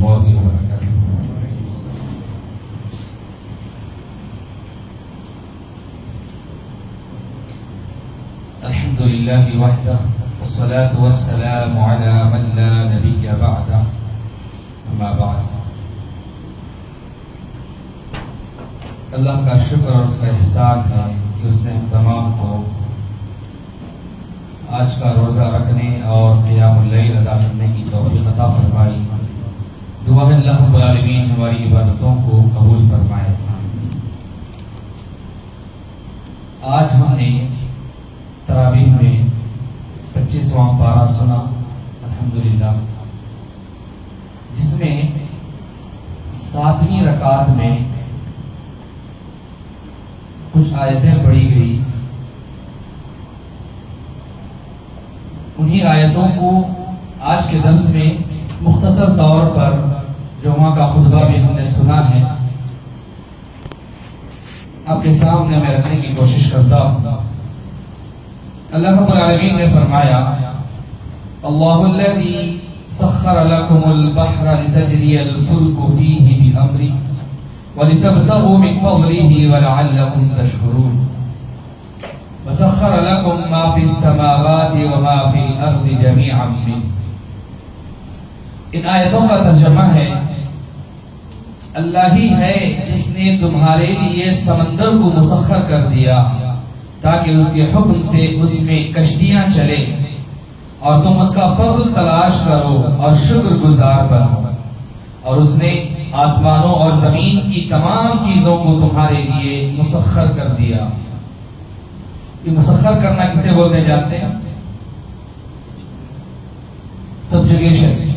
الله وبركاته الحمد لله وحده والصلاة والسلام على من لا نبي بعده أما بعد۔ اللہ کا شکر اور اس کا احسان ہے کہ اس نے ہم تمام کو آج کا روزہ رکھنے اور قیام اللیل ادا کرنے کی توفیق عطا فرمائی۔ دعا ہے اللہ رب العالمین ہماری عبادتوں کو قبول فرمائے آج ہم نے تراویح میں پچیسواں پارہ سنا، الحمدللہ۔ جس میں ساتویں رکعت میں کچھ آیتیں پڑھی گئی۔ انہی آیتوں کو آج کے درس میں مختصر طور پر جمعہ کا خطبہ بھی ہم نے سنا ہے آپ کے سامنے میں رکھنے کی کوشش کرتا ہوں۔ اللہ رب العالمین نے فرمایا، اللہ الذي سخر لكم البحر لتجري الفلك فيه بأمره ولتبتغوا من فضله ولعلكم تشكرون وسخر لكم ما في السماوات وما في الأرض جميعا منه ان آیتوں کا ترجمہ ہے اللہ ہی ہے جس نے تمہارے لیے سمندر کو مسخر کر دیا، تاکہ اس کے حکم سے اس میں کشتیاں چلے۔ اور تم اس کا فضل تلاش کرو اور شکر گزار بنو۔ اور اس نے آسمانوں اور زمین کی تمام چیزوں کو تمہارے لیے مسخر کر دیا۔ یہ مسخر کرنا کسے بولتے جانتے ہیں؟ سبجگیشن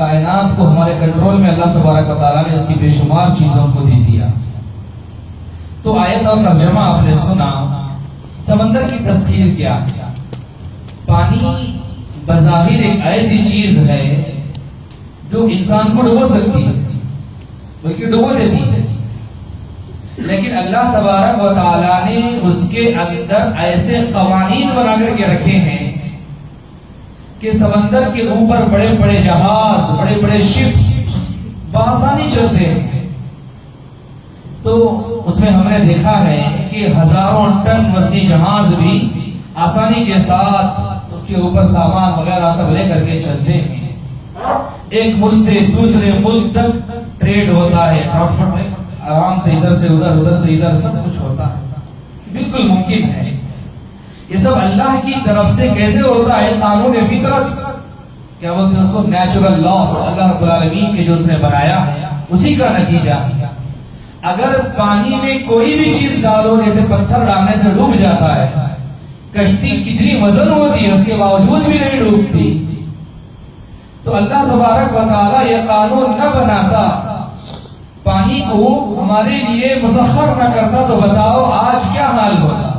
کائنات کو ہمارے کنٹرول میں اللہ تبارک و تعالیٰ نے اس کی بے شمار چیزوں کو دے دیا۔ تو آیت اور ترجمہ آپ نے سنا، سمندر کی تسخیر کیا۔ پانی بظاہر ایک ایسی چیز ہے جو انسان کو ڈبو سکتی ہے، بلکہ ڈبو دیتی ہے۔ لیکن اللہ تبارک و تعالیٰ نے اس کے اندر ایسے قوانین بنا کر کے رکھے ہیں کہ سمندر کے اوپر بڑے بڑے جہاز، بڑے بڑے شپس بآسانی چلتے ہیں۔ تو اس میں ہم نے دیکھا ہے کہ ہزاروں ٹن وزنی جہاز بھی آسانی کے ساتھ اس کے اوپر سامان وغیرہ سب لے کر کے چلتے ہیں۔ ایک ملک سے دوسرے ملک تک ٹریڈ ہوتا ہے ٹرانسپورٹ میں آرام سے ادھر سے ادھر ادھر سے ادھر، سب کچھ ہوتا ہے۔ بالکل ممکن ہے۔ یہ سب اللہ کی طرف سے کیسے ہوتا ہے؟ قانون فطرت۔ کیا بولتے ہیں اس کو؟ نیچرل لاس اللہ رب العالمین کے جو اس نے بنایا۔ ہے اسی کا نتیجہ۔ اگر پانی میں کوئی بھی چیز ڈالو، جیسے پتھر ڈالنے سے ڈوب جاتا ہے، کشتی کتنی وزن ہوتی ہے، اس کے باوجود بھی نہیں ڈوبتی۔ تو اللہ تبارک و یہ قانون نہ بناتا۔ پانی کو ہمارے لیے مسخر نہ کرتا۔ تو بتاؤ، آج کیا حال ہوتا؟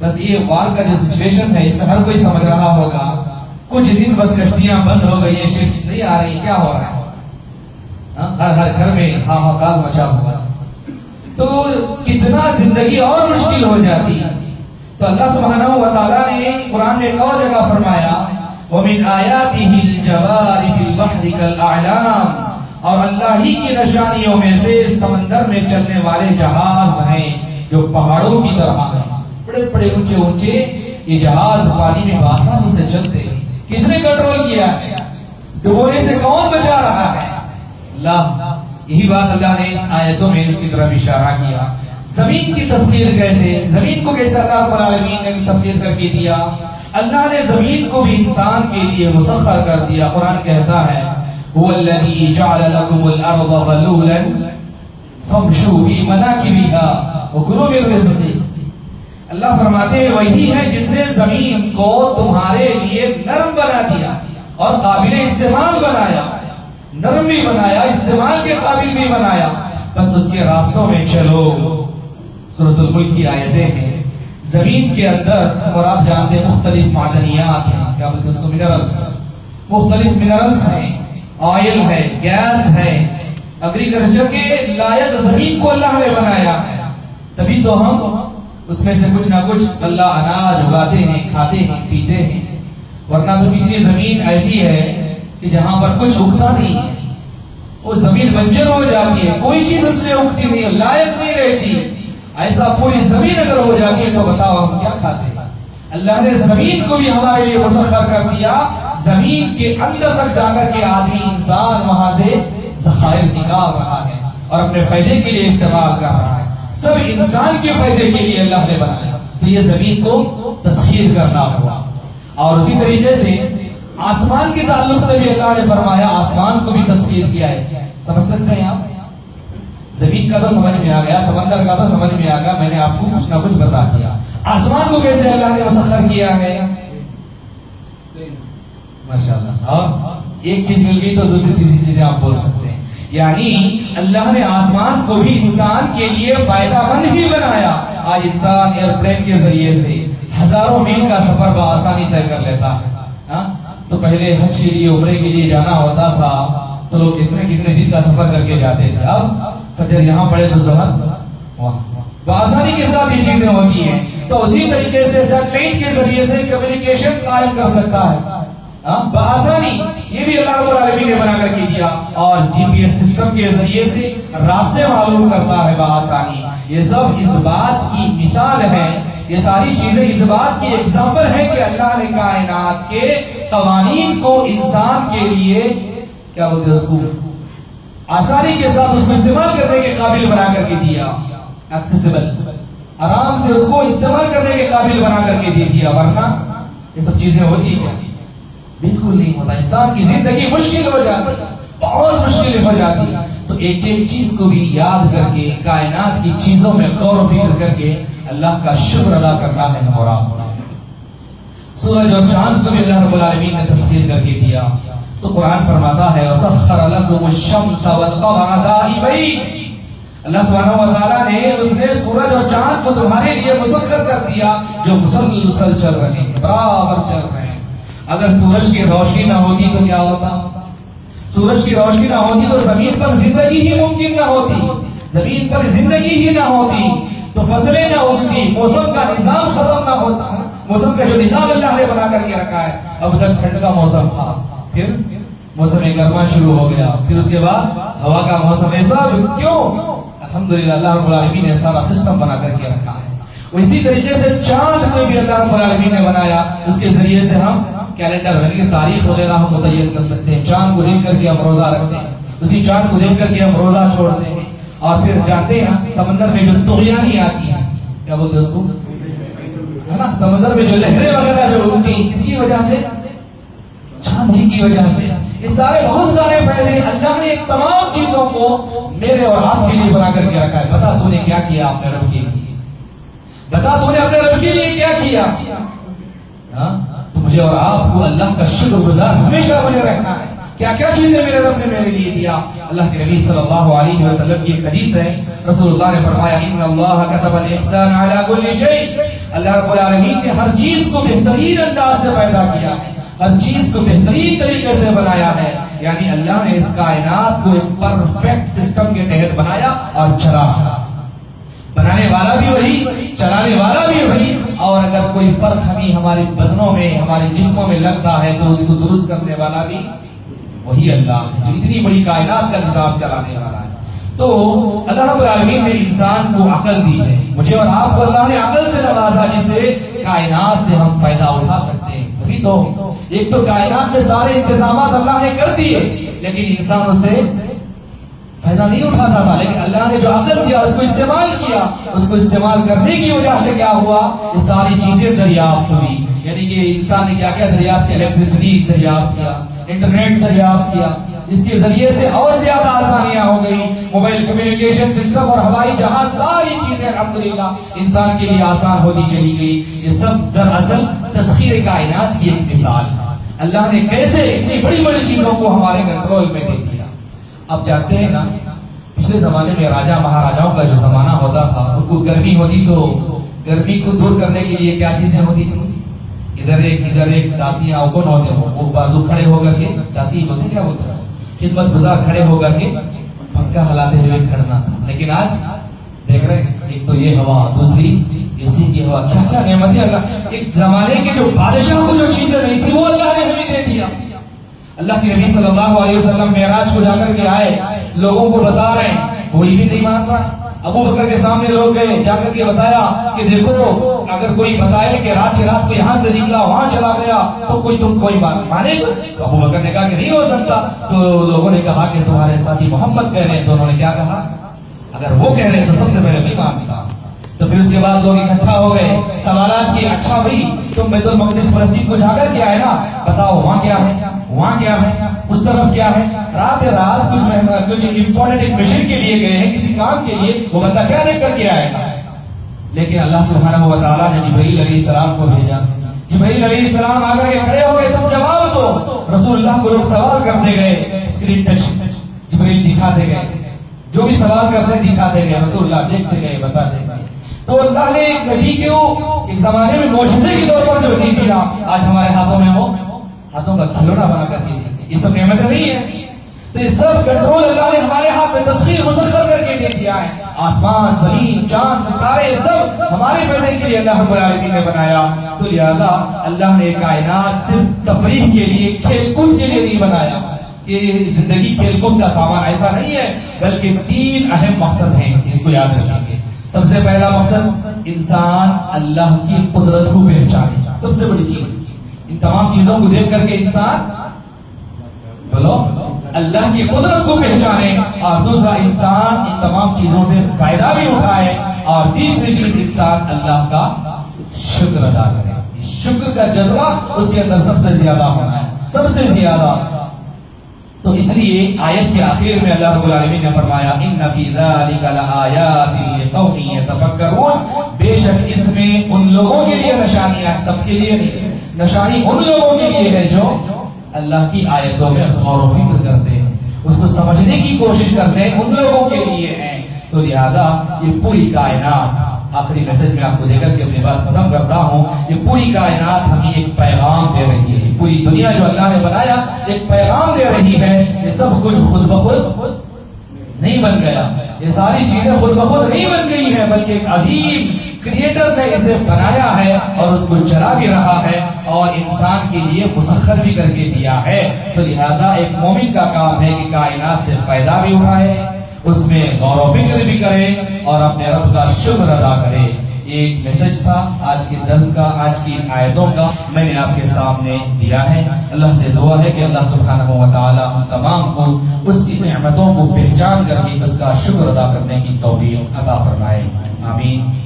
بس یہ وار کا جو سچویشن ہے، اس میں ہر کوئی سمجھ رہا ہوگا۔ کچھ دن بس کشتیاں بند ہو گئی ہیں شپس نہیں آ رہی، کیا ہو رہا ہے؟ ہاں، ہر ہر گھر میں ہاں, ہاں مکال مچا ہوا۔ تو کتنا زندگی اور مشکل ہو جاتی۔ تو اللہ سبحانہ و تعالیٰ نے قرآن میں ایک اور جگہ فرمایا، وَمِنْ آيَاتِهِ الْجَوَارِ فِي الْبَحْرِ كَالْأَعْلَامِ۔ اور اللہ ہی کی نشانیوں میں سے سمندر میں چلنے والے جہاز ہیں جو پہاڑوں کی طرح ہیں۔ بڑے بڑے اونچے اونچے، یہ جہاز پانی میں بآسانی سے چلتے ہیں۔ کس نے کنٹرول کیا؟ ہے ڈبونے سے کون بچا رہا ہے؟ اللہ یہی بات اللہ نے اس آیتوں میں اس کی طرف اشارہ کیا۔ زمین کی تصویر کیسے؟ زمین کو کیسے اللہ رب العالمین نے تصویر کر کے دیا؟ اللہ نے زمین کو بھی انسان کے لیے مسخر کر دیا۔ قرآن کہتا ہے، هو الذي جعل لكم الارض ظلولا فامشوا في مناكبها وكلوا من رزقه اللہ فرماتے ہیں، وہی ہے جس نے زمین کو تمہارے لیے نرم بنا دیا اور قابل استعمال بنایا۔ نرم بھی بنایا، استعمال کے قابل بھی بنایا۔ بس اس کے راستوں میں چلو۔ سورت الملک کی آیتیں ہیں۔ زمین کے اندر، اور آپ جانتے ہیں، مختلف معدنیات ہیں۔ کیا بولتے ہیں اس کو؟ منرلز مختلف منرلز ہیں۔ آئل ہے گیس ہے۔ اگریکلچر کے لائق زمین کو اللہ نے بنایا۔ ہے تبھی تو ہم اس میں سے کچھ نہ کچھ اللہ اناج اگاتے ہیں، کھاتے ہیں، پیتے ہیں۔ ورنہ تو کتنی زمین ایسی ہے کہ جہاں پر کچھ اگتا نہیں ہے۔ وہ زمین بنجر ہو جاتی ہے، کوئی چیز اس میں اگتی نہیں ہے، لائق نہیں رہتی۔ ایسا پوری زمین اگر ہو جاتی ہے تو بتاؤ ہم کیا کھاتے ہیں۔ اللہ نے زمین کو بھی ہمارے لیے مسخر کر دیا۔ زمین کے اندر تک جا کر کے آدمی انسان وہاں سے ذخائر نکال رہا ہے اور اپنے فائدے کے لیے استعمال کر رہا ہے۔ سب انسان کے فائدے کے لیے اللہ نے بنایا۔ تو یہ زمین کو تسخیر کرنا ہوا۔ اور اسی طریقے سے آسمان کے تعلق سے بھی اللہ نے فرمایا، آسمان کو بھی تسخیر کیا ہے۔ سمجھ سکتے ہیں آپ؟ زمین کا تو سمجھ میں آ گیا، سمندر کا تو سمجھ میں آ گیا، میں نے آپ کو کچھ نہ کچھ بتا دیا۔ آسمان کو کیسے اللہ نے مسخر کیا ہے؟ ماشاء اللہ اور ایک چیز مل گئی تو دوسری تیسری چیزیں آپ بول سکتے ہیں۔ یعنی اللہ نے آسمان کو بھی انسان کے لیے فائدہ مند ہی بنایا۔ آج انسان ایئرپلین کے ذریعے سے ہزاروں میل کا سفر بآسانی طے کر لیتا۔ ہے تو پہلے حج کے لیے، عمرے کے لیے جانا ہوتا تھا، تو لوگ کتنے کتنے دن کا سفر کر کے جاتے تھے۔ اب فجر یہاں پڑے تو زہر۔ بآسانی کے ساتھ یہ چیزیں ہوتی ہیں۔ تو اسی طریقے سے سیٹلائٹ کے ذریعے سے کمیونیکیشن قائم کر سکتا ہے۔ ہاں، بآسانی، یہ بھی اللہ رب العالمین نے بنا کر کے دیا۔ اور جی پی ایس سسٹم کے ذریعے سے راستے معلوم کرتا ہے بآسانی۔ یہ سب اس بات کی مثال ہے، یہ ساری چیزیں اس بات کی ایگزامپل ہے کہ اللہ نے کائنات کے قوانین کو انسان کے لیے، کیا بولتے اس کو؟ آسانی کے ساتھ اس کو استعمال کرنے کے قابل بنا کر کے دیا۔ ایکسیسیبل آرام سے اس کو استعمال کرنے کے قابل بنا کر کے دے دیا، ورنہ یہ سب چیزیں ہوتی کیا؟ بالکل نہیں ہوتا۔ انسان کی زندگی مشکل ہو جاتی، بہت مشکل ہو جاتی۔ تو ایک ایک چیز کو بھی یاد کر کے، کائنات کی چیزوں میں غور و فکر کر کے اللہ کا شکر ادا کرنا ہے ہمارا۔ سورج اور چاند کو بھی اللہ رب العالمین نے تسخیر کر کے دیا۔ تو قرآن فرماتا ہے، وَسَخَّرَ لَكُمُ الشَّمْسَ وَالْقَمَرَ دَائِبَيْنِ۔ اللہ سبحانہ و تعالیٰ نے، اس نے سورج اور چاند کو تمہارے لیے مسخر کر دیا، جو مسلسل چل رہے ہیں، برابر چل رہے ہیں۔ اگر سورج کی روشنی نہ ہوتی تو کیا ہوتا؟ سورج کی روشنی نہ ہوتی تو زمین پر زندگی ہی ممکن نہ ہوتی۔ زمین پر زندگی ہی نہ ہوتی تو فصلیں نہ اگتی، موسم کا نظام ختم نہ ہوتا۔ موسم کا جو نظام اللہ نے بنا کر کے رکھا ہے، اب تک ٹھنڈ کا موسم تھا۔ پھر موسم گرما شروع ہو گیا۔ پھر اس کے بعد ہوا کا موسم ایسا کیوں؟ الحمدللہ اللہ رب العالمین نے سارا سسٹم بنا کر کے رکھا ہے۔ اسی طریقے سے چاند کو بھی اللہ رب العالمین نے بنایا۔ اس کے ذریعے سے ہم کیلنڈر یعنی تاریخ وغیرہ ہم متعین کر سکتے ہیں۔ چاند کو دیکھ کر کے ہم روزہ رکھتے ہیں۔ اسی چاند کو دیکھ کر کے ہم روزہ چھوڑتے ہیں۔ اور پھر جانتے ہیں، سمندر میں جو تغیانی آتی ہیں۔ کیا بولتے اس کو؟ ہے نا؟ سمندر میں جو لہریں وغیرہ جو اٹھتی ہیں، کس کی وجہ سے؟ چاند ہی کی وجہ سے۔ یہ سارے بہت سارے فائدے اللہ نے تمام چیزوں کو میرے اور آپ کے لیے بنا کر کے رکھا ہے۔ بتا تو نے کیا کیا اپنے رب کے لیے؟ بتا تو نے اپنے رب کے لیے کیا کیا؟ ہاں؟ مجھے اور آپ کو اللہ کا شکر گزار ہمیشہ بنے رہنا ہے۔ کیا کیا چیزیں میرے رب نے میرے لیے دیا؟ اللہ کے نبی صلی اللہ علیہ وسلم کی ایک حدیث ہے۔ رسول اللہ نے فرمایا، ان اللہ كتب الاحسان على كل شيء اللہ رب العالمین نے ہر چیز کو بہترین انداز سے پیدا کیا ہے۔ ہر چیز کو بہترین طریقے سے بنایا ہے۔ یعنی اللہ نے اس کائنات کو ایک پرفیکٹ سسٹم کے تحت بنایا اور چلا۔ بنانے والا بھی وہی، چلانے والا بھی وہی۔ اور اگر کوئی فرق ہمیں ہمارے بدنوں میں، ہمارے جسموں میں لگتا ہے تو اس کو درست کرنے والا بھی وہی اللہ جو اتنی بڑی کائنات کا نظام چلانے والا ہے۔ تو اللہ رب العالمین نے انسان کو عقل دی ہے۔ مجھے اور آپ کو اللہ نے عقل سے نوازا جس سے کائنات سے ہم فائدہ اٹھا سکتے ہیں۔ ابھی تو، ایک تو کائنات میں سارے انتظامات اللہ نے کر دیے، لیکن انسان اسے فائدہ نہیں اٹھاتا تھا لیکن اللہ نے جو عقل دیا، اس کو استعمال کیا، اس کو استعمال کرنے کی وجہ سے کیا ہوا؟ یہ ساری چیزیں دریافت ہوئی۔ یعنی کہ انسان نے کیا کیا؟ دریافت کیا الیکٹریسٹی دریافت کیا انٹرنیٹ دریافت کیا۔ اس کے ذریعے سے اور زیادہ آسانیاں ہو گئی۔ موبائل کمیونیکیشن سسٹم اور ہوائی جہاز، ساری چیزیں الحمدللہ انسان کے لیے آسان ہوتی چلی گئی۔ یہ سب دراصل تسخیر کائنات کی ایک مثال ہے اللہ نے کیسے اتنی بڑی بڑی چیزوں کو ہمارے کنٹرول میں دے دیا؟ اب جانتے ہیں نا، پچھلے زمانے میں راجا مہاراجاؤں کا جو زمانہ ہوتا تھا ان کو گرمی ہوتی تو گرمی کو دور کرنے کے لیے کیا چیزیں ہوتی تھی ادھر ایک ادھر ایک داسی اوگن ہوتے ہو وہ بازو کھڑے ہو کر کے، داسی بولتے کیا بولتے ہیں خدمت گزار کھڑے ہو کر کے پنکھا ہلاتے ہوئے کھڑنا تھا۔ لیکن آج دیکھ رہے ایک تو یہ ہوا، دوسری اسی کی ہوا۔ کیا کیا نعمتیں اللہ، ایک زمانے کے جو بادشاہ کو جو چیزیں نہیں تھی وہ اللہ نے ہمیں دے دیا۔ اللہ کے نبی صلی اللہ علیہ وسلم معراج کو جا کر کے آئے، لوگوں کو بتا رہے ہیں، کوئی بھی نہیں مان رہا ابو بکر کے سامنے لوگ گئے، جا کر کے بتایا کہ دیکھو، اگر کوئی بتائے کہ رات کی رات کو یہاں سے نکلا، وہاں چلا گیا، تو کوئی تم کوئی بات مانے گا؟ تو ابو بکر نے کہا کہ نہیں ہو سکتا۔ تو لوگوں نے کہا کہ تمہارے ساتھی محمد کہہ رہے ہیں، تو انہوں نے کیا کہا؟ اگر وہ کہہ رہے ہیں تو سب سے پہلے نہیں مانتا۔ تو پھر اس کے بعد لوگ اکٹھا ہو گئے۔ سوالات کی اچھا بھائی، تم بیت المقدس فلسطین کو جا کر کے آئے نا، بتاؤ وہاں کیا ہے؟ وہاں کیا ہے؟ اس طرف کیا ہے؟ رات رات کچھ کچھ امپورٹنٹ مشن کے لیے گئے ہیں، کسی کام کے لیے، وہ بندہ کیا دیکھ کر کے آئے؟ گا لیکن اللہ سبحانہ و تعالیٰ نے جبرائیل علیہ السلام کو بھیجا۔ جبرائیل علیہ السلام آ کر کے کھڑے ہو گئے تم جواب دو۔ رسول اللہ کو لوگ سوال کرتے گئے اسکرین ٹچ جبرائیل دکھاتے گئے۔ جو بھی سوال کرتے دکھاتے گئے۔ رسول اللہ دیکھتے گئے، بتاتے گئے۔ تو اللہ نے ایک نبی کو ایک زمانے میں معجزے کے طور پر جو دی تھی آج ہمارے ہاتھوں میں ہو۔ ہاتھوں کا کھلونا بنا کر کے دی یہ سب نعمتیں نہیں ہے۔ تو یہ سب کنٹرول اللہ نے ہمارے ہاتھ میں تصویر مسخر کر کے دے دیا ہے۔ آسمان زمین چاند ستارے سب ہمارے فائدے کے لیے اللہ رب العالمین نے بنایا۔ تو لہذا اللہ نے کائنات صرف تفریح کے لیے کھیل کود کے لیے نہیں بنایا کہ زندگی کھیل کود کا سامان ایسا نہیں ہے بلکہ تین اہم مقصد ہیں اس, اس کو یاد رکھیں گے۔ سب سے پہلا مقصد انسان اللہ کی قدرت کو پہچانے۔ سب سے بڑی چیز۔ ان تمام چیزوں کو دیکھ کر کے انسان بولو، اللہ کی قدرت کو پہچانے اور دوسرا انسان ان تمام چیزوں سے فائدہ بھی اٹھائے اور تیسری چیز انسان اللہ کا شکر ادا کرے۔ شکر کا جذبہ اس کے اندر سب سے زیادہ ہونا ہے۔ سب سے زیادہ۔ تو اس لیے آیت کے آخر میں اللہ رب العالمین نے فرمایا، ان فی ذلک لآیات لقوم یتفکرون۔ بے شک اس میں ان لوگوں کے لیے نشانیاں، سب کے لیے نہیں۔ نشانی ان لوگوں کے لیے ہے جو اللہ کی آیتوں میں غور و فکر کرتے ہیں، اس کو سمجھنے کی کوشش کرتے ہیں، ان لوگوں کے لیے ہیں۔ تو لہذا یہ پوری کائنات، آخری میسج میں آپ کو دے کر کے اپنی بات ختم کرتا ہوں، یہ پوری کائنات ہمیں ایک پیغام دے رہی ہے۔ پوری دنیا جو اللہ نے بنایا، ایک پیغام دے رہی ہے یہ سب کچھ خود بخود نہیں بن گیا۔ یہ ساری چیزیں خود بخود نہیں بن گئی ہیں، بلکہ ایک عظیم کریٹر نے اسے بنایا ہے اور اس کو چلا بھی رہا ہے اور انسان کے لیے مسخر بھی کر کے دیا ہے۔ تو لہذا ایک مومن کا کام ہے کہ کائنات سے پیدا بھی اٹھائے، اس میں غور و فکر بھی کرے اور اپنے رب کا شکر ادا کرے۔ ایک میسج تھا آج کے درس کا، آج کی آیتوں کا میں نے آپ کے سامنے دیا ہے۔ اللہ سے دعا ہے کہ اللہ سبحانہ و تعالی ہم تمام کو اس کی نعمتوں کو پہچان کر کے اس کا شکر ادا کرنے کی توفیق عطا فرمائے۔ آمین۔